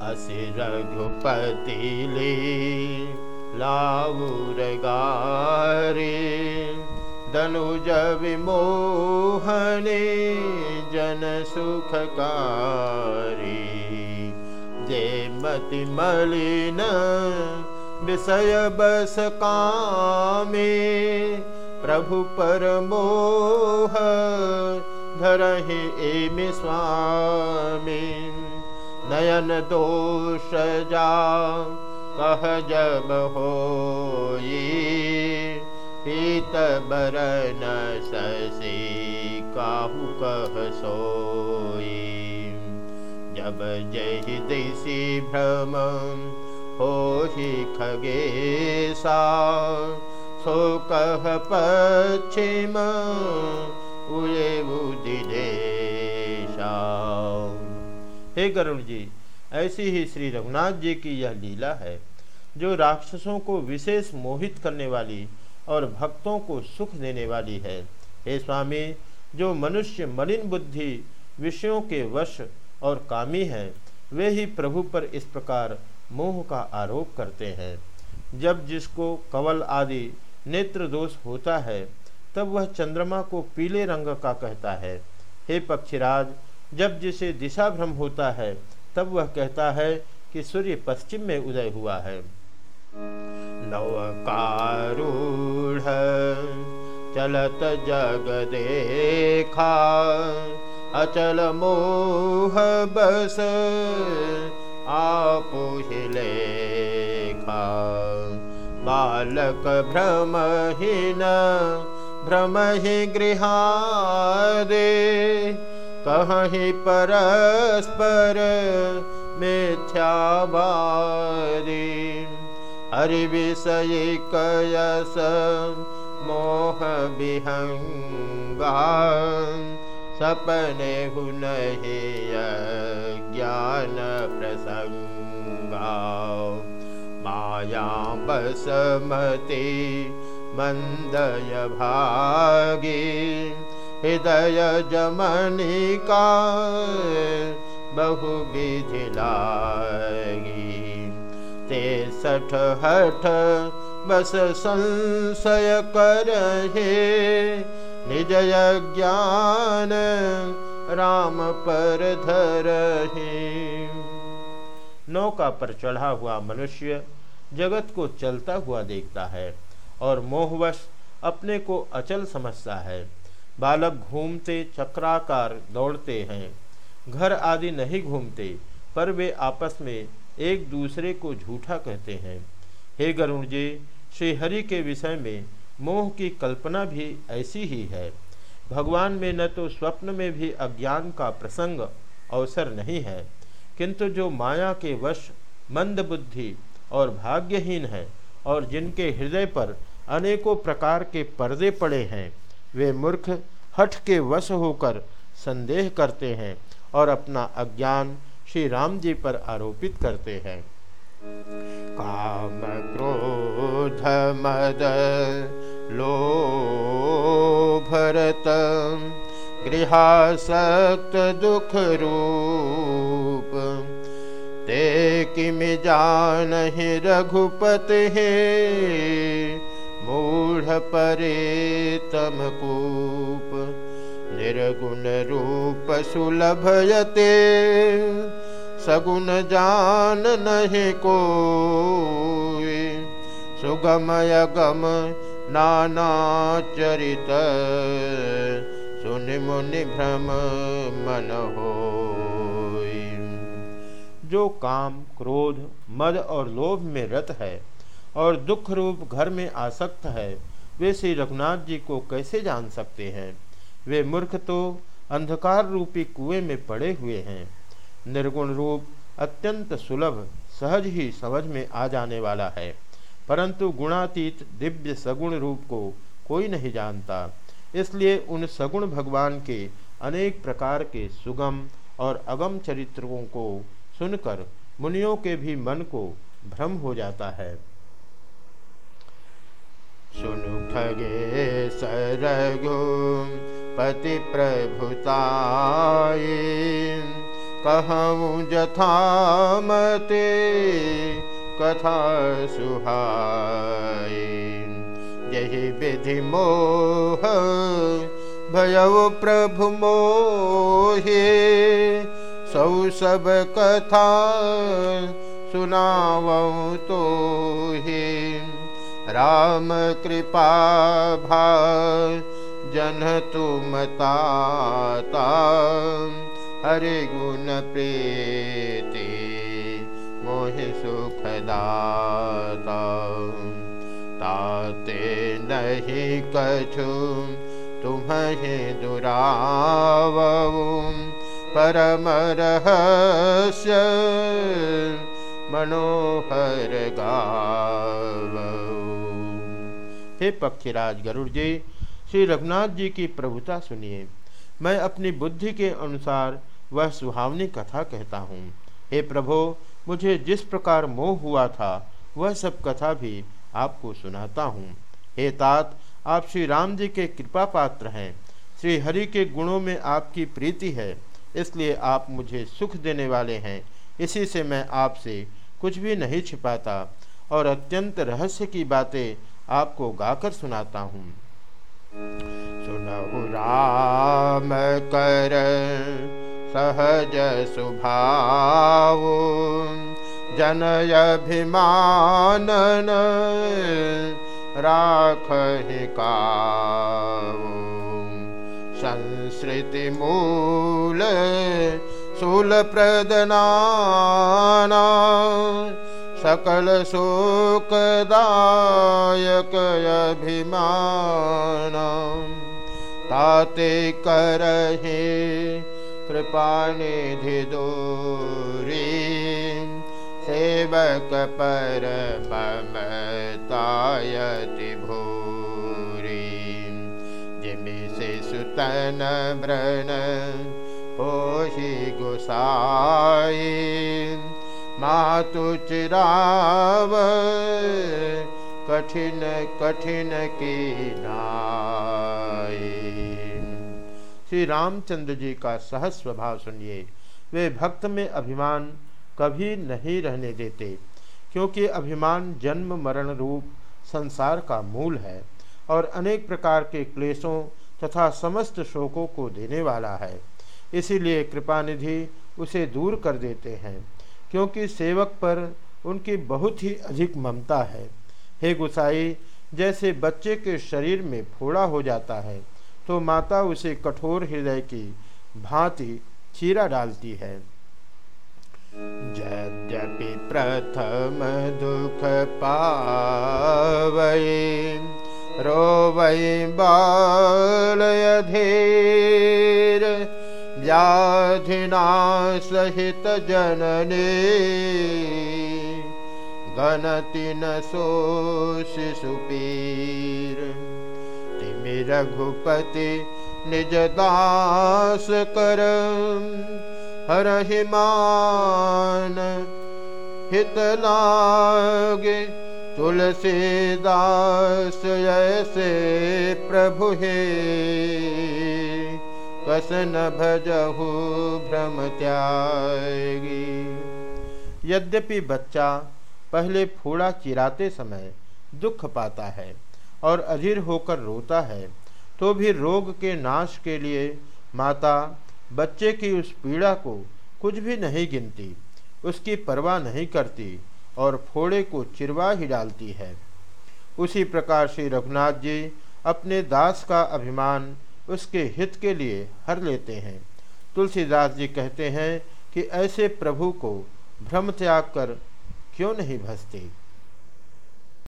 असि रघुपति ले धनुज विमोहने जन जे मति मलिन विषय बस कामे प्रभु पर मोह धरहि एमि स्वामी नयन दोष जा कह जब हो पीत बरन ससी काहू कह सोई। जब जय दिशी भ्रम हो ही खगेसा सो कह पश्चिम उये उदिदेशा हे गरुण जी, ऐसी ही श्री रघुनाथ जी की यह लीला है, जो राक्षसों को विशेष मोहित करने वाली और भक्तों को सुख देने वाली है। हे स्वामी, जो मनुष्य मलिन बुद्धि, विषयों के वश और कामी हैं, वे ही प्रभु पर इस प्रकार मोह का आरोप करते हैं। जब जिसको कवल आदि नेत्र दोष होता है, तब वह चंद्रमा को पीले रंग का कहता है। हे पक्षीराज जब जिसे दिशा भ्रम होता है, तब वह कहता है कि सूर्य पश्चिम में उदय हुआ है। चलत जग देखा अचल मोह बस आपुहिलेखा बालक भ्रमहीन भ्रम ही गृहादे कहीं परस्पर मिथ्यावादी। हरि विषय कयस, मोह विहंगा। सपने हुन ज्ञान प्रसंगा। माया बसमती मंदय भागी। हृदय जमनिका बहु विधि लागी। ते सठ हठ बस संशय कर हे निज ज्ञान राम पर धर हे नौका पर चढ़ा हुआ मनुष्य जगत को चलता हुआ देखता है और मोहवश अपने को अचल समझता है। बालक घूमते, चक्राकार दौड़ते हैं। घर आदि नहीं घूमते, पर वे आपस में एक दूसरे को झूठा कहते हैं। हे गरुण जी श्री हरि के विषय में मोह की कल्पना भी ऐसी ही है। भगवान में न तो स्वप्न में भी अज्ञान का प्रसंग अवसर नहीं है, किंतु जो माया के वश मंद बुद्धि और भाग्यहीन है और जिनके हृदय पर अनेकों प्रकार के पर्दे पड़े हैं वे मूर्ख हठ के वश होकर संदेह करते हैं और अपना अज्ञान श्री राम जी पर आरोपित करते हैं। काम क्रोध मद लो भरत गृहासक्त दुख रूप ते किम जान रघुपति हे? मूढ़ परे तमकूप निर्गुण रूप सुलभयते सगुण जान नहीं को सुगमय गम नाना चरित। सुन मुनि भ्रम मन हो जो काम, क्रोध, मद और लोभ में रत है और दुख रूप घर में आसक्त है। वे श्री रघुनाथ जी को कैसे जान सकते हैं? वे मूर्ख तो अंधकार रूपी कुएँ में पड़े हुए हैं। निर्गुण रूप अत्यंत सुलभ, सहज ही समझ में आ जाने वाला है। परंतु गुणातीत दिव्य सगुण रूप को कोई नहीं जानता। इसलिए उन सगुण भगवान के अनेक प्रकार के सुगम और अगम चरित्रों को सुनकर मुनियों के भी मन को भ्रम हो जाता है। सुनु ठगे सरगो पति प्रभुताय कहूँ जथामते कथा सुहाय। यही विधि मोह, भयव प्रभु मोहे। सौ सब कथा सुनाव तो हे राम कृपा भा जन तुम ताता। हरे गुण प्रीति मोह सुखदाता। ताते नहीं कछु तुम्हें दुराव। परम रहस्य मनोहर गाव हे पक्षीराज गरुड़ जी। श्री रघुनाथ जी की प्रभुता सुनिए। मैं अपनी बुद्धि के अनुसार वह सुहावनी कथा कहता हूँ। हे प्रभो, मुझे जिस प्रकार मोह हुआ था, वह सब कथा भी आपको सुनाता हूँ। हे तात, आप श्री राम जी के कृपा पात्र हैं। श्री हरि के गुणों में आपकी प्रीति है, इसलिए आप मुझे सुख देने वाले हैं। इसी से मैं आपसे कुछ भी नहीं छिपाता, और अत्यंत रहस्य की बातें आपको गाकर सुनाता हूँ। सुनहु राम कर सहज सुभाव जनयभिमानन राख संस्कृति मूल सुल प्रदनाना सकल शोकदायक अभिमान ताते करहे कृपानिधि दूरी पर ममतायति भूरी जिमि सुतन व्रण पोषि गुसाई मातु चिराव, कठिन कठिन की नाई। श्री रामचंद्र जी का सहज स्वभाव सुनिए। वे भक्त में अभिमान कभी नहीं रहने देते, क्योंकि अभिमान जन्म, मरण रूप, संसार का मूल है और अनेक प्रकार के क्लेशों तथा समस्त शोकों को देने वाला है। इसीलिए कृपानिधि उसे दूर कर देते हैं। क्योंकि सेवक पर उनकी बहुत ही अधिक ममता है। हे गुसाई, जैसे बच्चे के शरीर में फोड़ा हो जाता है तो माता उसे कठोर हृदय की भांति चीरा डालती है। यद्यपि प्रथम दुख पावै, रोवै बालयधीर व्याधिना सहित जननी गणति न सो शिशुपीर तिमि रघुपति निज दास कर हरहिमान हित लागे तुलसीदास ऐसे प्रभु हे कसन भजहु भ्रम त्यागी। यद्यपि बच्चा पहले फूड़ा चिराते समय दुख पाता है और अधीर होकर रोता है तो भी रोग के नाश के लिए माता बच्चे की उस पीड़ा को कुछ भी नहीं गिनती, उसकी परवाह नहीं करती और फोड़े को चिरवा ही डालती है। उसी प्रकार श्री रघुनाथ जी अपने दास का अभिमान उसके हित के लिए हर लेते हैं। तुलसीदास जी कहते हैं कि ऐसे प्रभु को भ्रम त्याग कर क्यों नहीं भसते